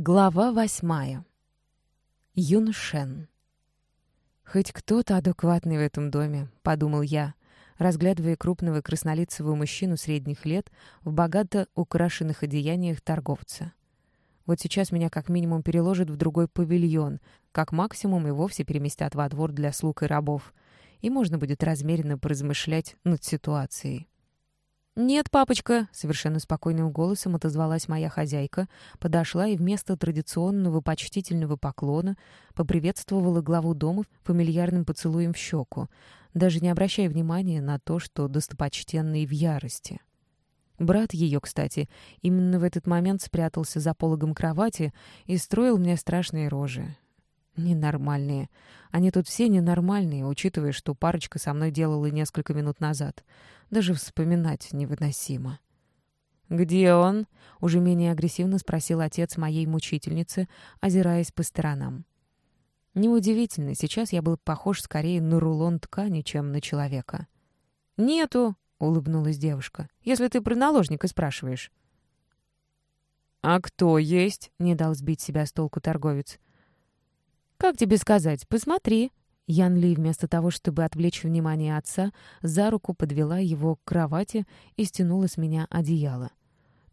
Глава восьмая. Юншен. «Хоть кто-то адекватный в этом доме», — подумал я, разглядывая крупного краснолицего мужчину средних лет в богато украшенных одеяниях торговца. Вот сейчас меня как минимум переложат в другой павильон, как максимум и вовсе переместят во двор для слуг и рабов, и можно будет размеренно поразмышлять над ситуацией. «Нет, папочка», — совершенно спокойным голосом отозвалась моя хозяйка, подошла и вместо традиционного почтительного поклона поприветствовала главу дома фамильярным поцелуем в щеку, даже не обращая внимания на то, что достопочтенный в ярости. Брат ее, кстати, именно в этот момент спрятался за пологом кровати и строил мне страшные рожи. Ненормальные. Они тут все ненормальные, учитывая, что парочка со мной делала несколько минут назад. Даже вспоминать невыносимо. «Где он?» — уже менее агрессивно спросил отец моей мучительницы, озираясь по сторонам. Неудивительно, сейчас я был похож скорее на рулон ткани, чем на человека. «Нету», — улыбнулась девушка, — «если ты про наложника спрашиваешь». «А кто есть?» — не дал сбить себя с толку торговец. «Как тебе сказать? Посмотри!» Ян Ли, вместо того, чтобы отвлечь внимание отца, за руку подвела его к кровати и стянула с меня одеяло.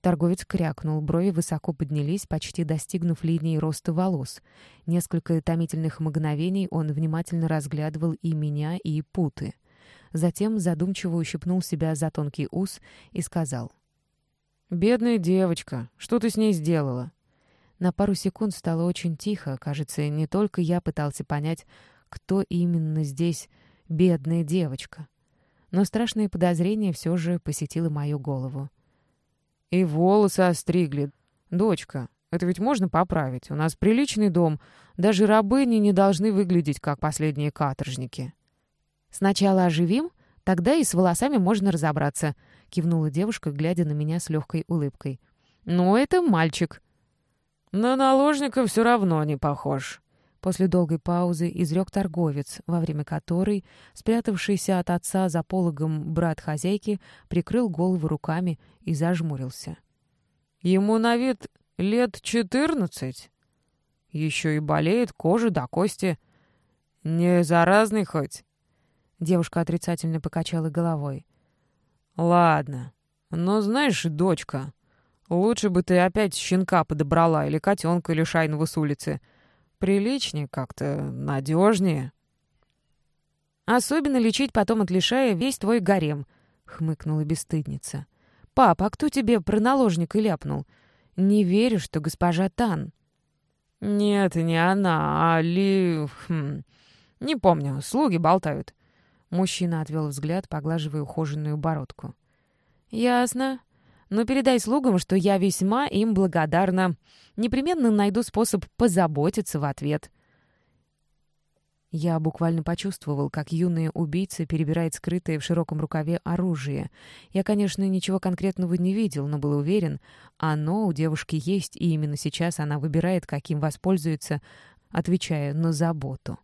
Торговец крякнул, брови высоко поднялись, почти достигнув линии роста волос. Несколько томительных мгновений он внимательно разглядывал и меня, и путы. Затем задумчиво ущипнул себя за тонкий ус и сказал. «Бедная девочка, что ты с ней сделала?» На пару секунд стало очень тихо. Кажется, не только я пытался понять, кто именно здесь бедная девочка. Но страшное подозрение все же посетило мою голову. «И волосы остригли. Дочка, это ведь можно поправить. У нас приличный дом. Даже рабыни не должны выглядеть, как последние каторжники». «Сначала оживим, тогда и с волосами можно разобраться», — кивнула девушка, глядя на меня с легкой улыбкой. «Ну, это мальчик», «На наложника все равно не похож», — после долгой паузы изрек торговец, во время которой, спрятавшийся от отца за пологом брат хозяйки, прикрыл голову руками и зажмурился. «Ему на вид лет четырнадцать. Еще и болеет кожа до кости. Не заразный хоть?» Девушка отрицательно покачала головой. «Ладно. Но знаешь, дочка, Лучше бы ты опять щенка подобрала или котенка или шайного с улицы. Приличнее как-то, надежнее. Особенно лечить потом от лишая весь твой гарем, — хмыкнула бесстыдница. «Пап, а кто тебе про наложника ляпнул? Не верю, что госпожа Тан». «Нет, не она, а Ли... Хм... Не помню, слуги болтают». Мужчина отвел взгляд, поглаживая ухоженную бородку. «Ясно но передай слугам, что я весьма им благодарна. Непременно найду способ позаботиться в ответ». Я буквально почувствовал, как юная убийца перебирает скрытое в широком рукаве оружие. Я, конечно, ничего конкретного не видел, но был уверен, оно у девушки есть, и именно сейчас она выбирает, каким воспользуется, отвечая на заботу.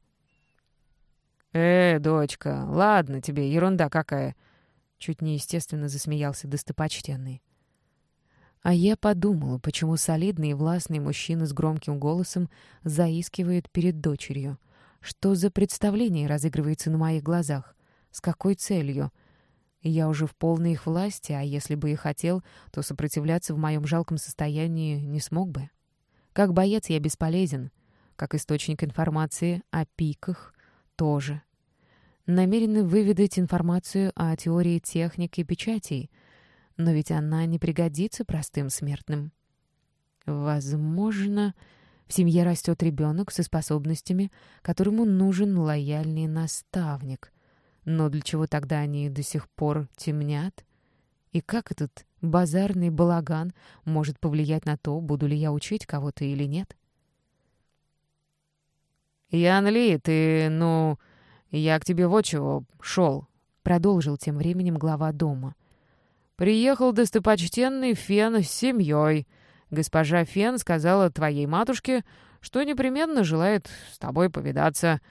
«Э, дочка, ладно тебе, ерунда какая!» Чуть неестественно засмеялся достопочтенный. А я подумала, почему солидный и властный мужчина с громким голосом заискивает перед дочерью. Что за представление разыгрывается на моих глазах? С какой целью? Я уже в полной их власти, а если бы и хотел, то сопротивляться в моем жалком состоянии не смог бы. Как боец я бесполезен. Как источник информации о пиках тоже. Намерены выведать информацию о теории техники печатей — но ведь она не пригодится простым смертным. Возможно, в семье растет ребенок со способностями, которому нужен лояльный наставник. Но для чего тогда они до сих пор темнят? И как этот базарный балаган может повлиять на то, буду ли я учить кого-то или нет? «Ян Ли, ты, ну, я к тебе вот чего шел», — продолжил тем временем глава дома. Приехал достопочтенный Фен с семьей. Госпожа Фен сказала твоей матушке, что непременно желает с тобой повидаться.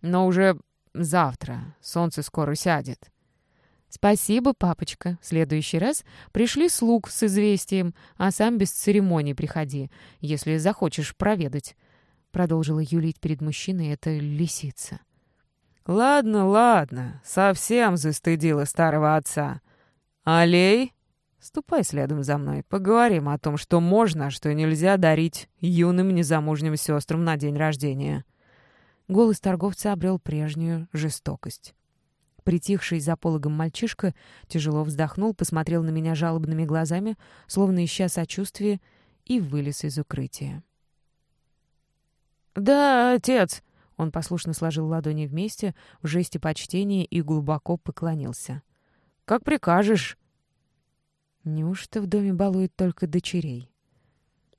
Но уже завтра солнце скоро сядет. «Спасибо, папочка. В следующий раз пришли слуг с известием, а сам без церемоний приходи, если захочешь проведать», — продолжила юлить перед мужчиной эта лисица. «Ладно, ладно, совсем застыдила старого отца. Алей, ступай следом за мной, поговорим о том, что можно, а что нельзя дарить юным незамужним сестрам на день рождения». Голос торговца обрел прежнюю жестокость. Притихший за пологом мальчишка тяжело вздохнул, посмотрел на меня жалобными глазами, словно ища сочувствия, и вылез из укрытия. «Да, отец!» Он послушно сложил ладони вместе в жесте почтения и глубоко поклонился. «Как прикажешь!» Неужто в доме балуют только дочерей?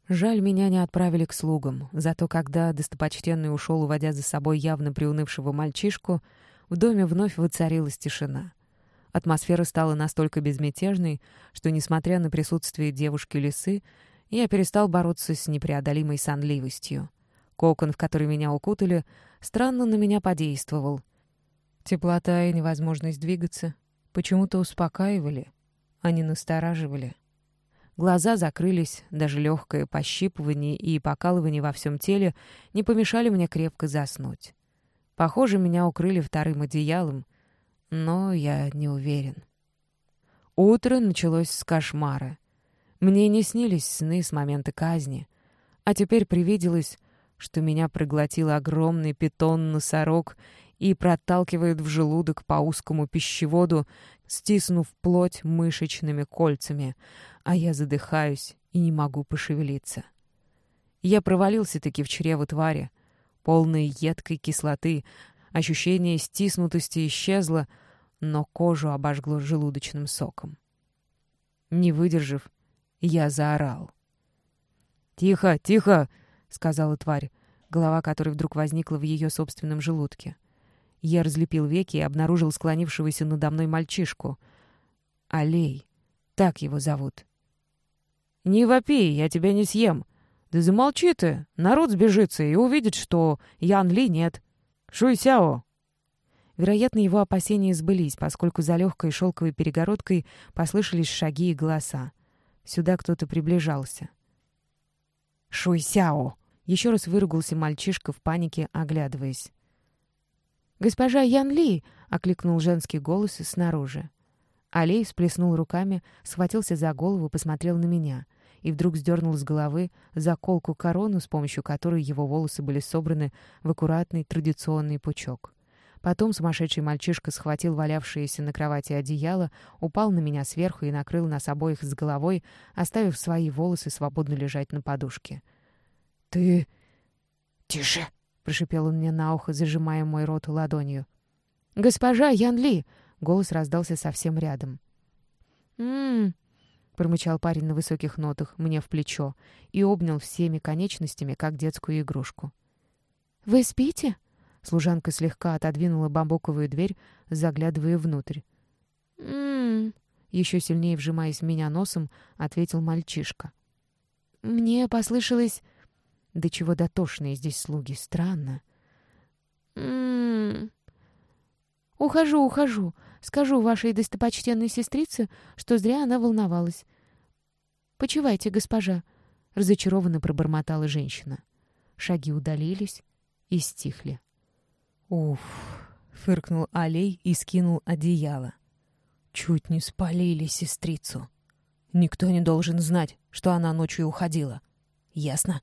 Жаль, меня не отправили к слугам, зато когда достопочтенный ушел, уводя за собой явно приунывшего мальчишку, в доме вновь воцарилась тишина. Атмосфера стала настолько безмятежной, что, несмотря на присутствие девушки-лисы, я перестал бороться с непреодолимой сонливостью. Кокон, в который меня укутали, странно на меня подействовал. Теплота и невозможность двигаться почему-то успокаивали, а не настораживали. Глаза закрылись, даже легкое пощипывание и покалывание во всем теле не помешали мне крепко заснуть. Похоже, меня укрыли вторым одеялом, но я не уверен. Утро началось с кошмара. Мне не снились сны с момента казни, а теперь привиделось, что меня проглотил огромный питон-носорог и проталкивает в желудок по узкому пищеводу, стиснув плоть мышечными кольцами, а я задыхаюсь и не могу пошевелиться. Я провалился-таки в чрево твари, полной едкой кислоты, ощущение стиснутости исчезло, но кожу обожгло желудочным соком. Не выдержав, я заорал. «Тихо, тихо!» — сказала тварь, голова которой вдруг возникла в ее собственном желудке. Я разлепил веки и обнаружил склонившегося надо мной мальчишку. Алей. Так его зовут. «Не вопи, я тебя не съем. Да замолчи ты, народ сбежится и увидит, что Ян Ли нет. Шуйсяо!» Вероятно, его опасения сбылись, поскольку за легкой шелковой перегородкой послышались шаги и голоса. Сюда кто-то приближался. «Шуйсяо!» Еще раз выругался мальчишка в панике, оглядываясь. «Госпожа Ян Ли!» — окликнул женский голос снаружи. Алей всплеснул руками, схватился за голову, посмотрел на меня и вдруг сдернул с головы заколку корону, с помощью которой его волосы были собраны в аккуратный традиционный пучок. Потом сумасшедший мальчишка схватил валявшееся на кровати одеяло, упал на меня сверху и накрыл нас обоих с головой, оставив свои волосы свободно лежать на подушке. «Ты...» «Тише!» — прошипел он мне на ухо, зажимая мой рот ладонью. «Госпожа Ян Ли!» — голос раздался совсем рядом. «М-м-м!» промычал парень на высоких нотах мне в плечо и обнял всеми конечностями, как детскую игрушку. «Вы спите?» Служанка слегка отодвинула бамбуковую дверь, заглядывая внутрь. «М-м-м!» еще сильнее вжимаясь в меня носом, ответил мальчишка. «Мне послышалось...» Да чего дотошные здесь слуги, странно. «М-м-м. Ухожу, ухожу. Скажу вашей достопочтенной сестрице, что зря она волновалась. Почивайте, госпожа, — разочарованно пробормотала женщина. Шаги удалились и стихли. «Уф!» — фыркнул Алей и скинул одеяло. «Чуть не спалили сестрицу. Никто не должен знать, что она ночью уходила. Ясно?»